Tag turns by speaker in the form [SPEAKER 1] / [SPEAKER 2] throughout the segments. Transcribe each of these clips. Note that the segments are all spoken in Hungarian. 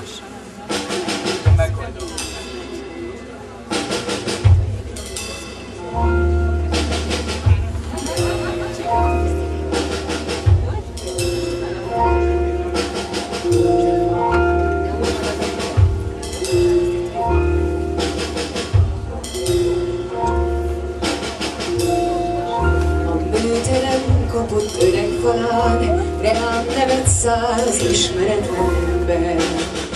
[SPEAKER 1] Sajnos. Megoldom. kapott öreg falán, rám nevet száz ismeretlen ember.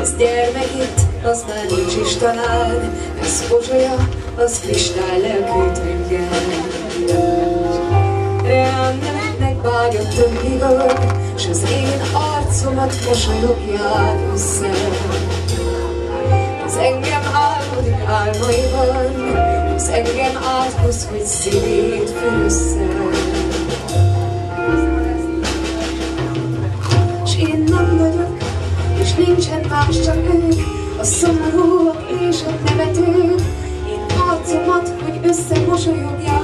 [SPEAKER 1] Ez gyermek az már nincs is talán, ez pozsolya, az kristály lelkű tenger. Reán nemetnek vágyott önmigor, s az én arcomat mosolyogják össze. Az engem álmodik álmaiban, az engem áthoz, hogy szívét fősszel. A szomorúak és a nevetők, én arcomat, hogy összemosolyogják.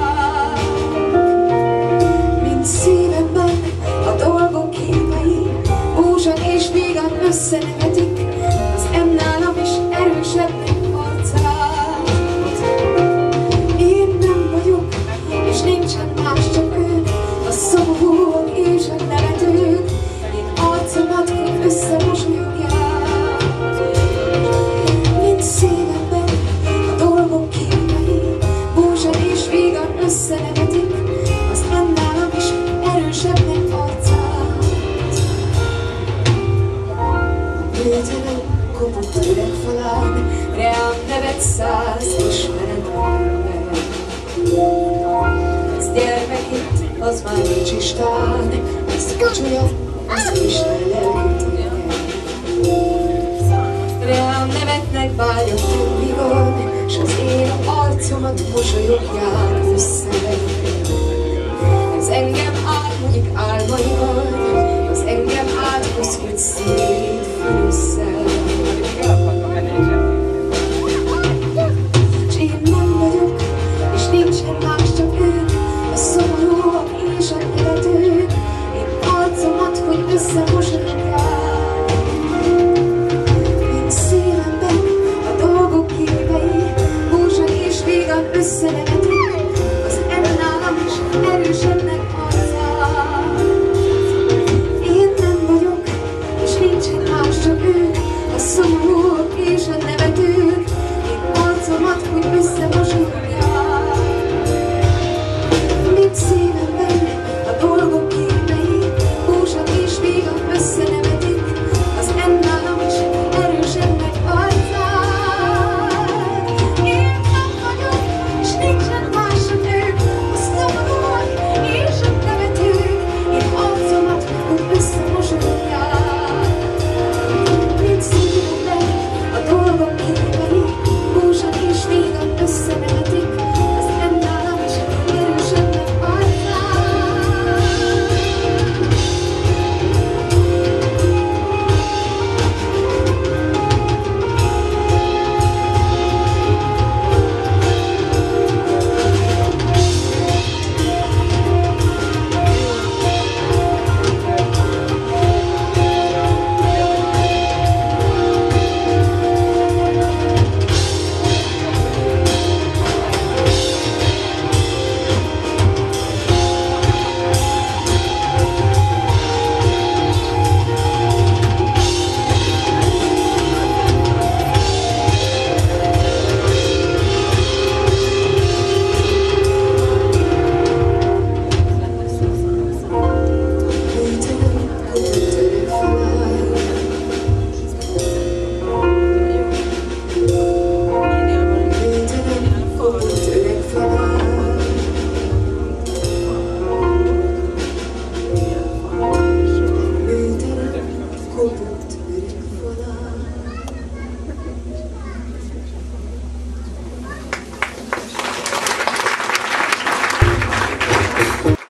[SPEAKER 1] Az már nincs istán, ez kacsolya, az Isten lelkű Reám nevetnek vágyott mindigon, s az én arcomat mosolyogják össze. Ez engem átmodik álmaiban, az engem áthoz, hogy.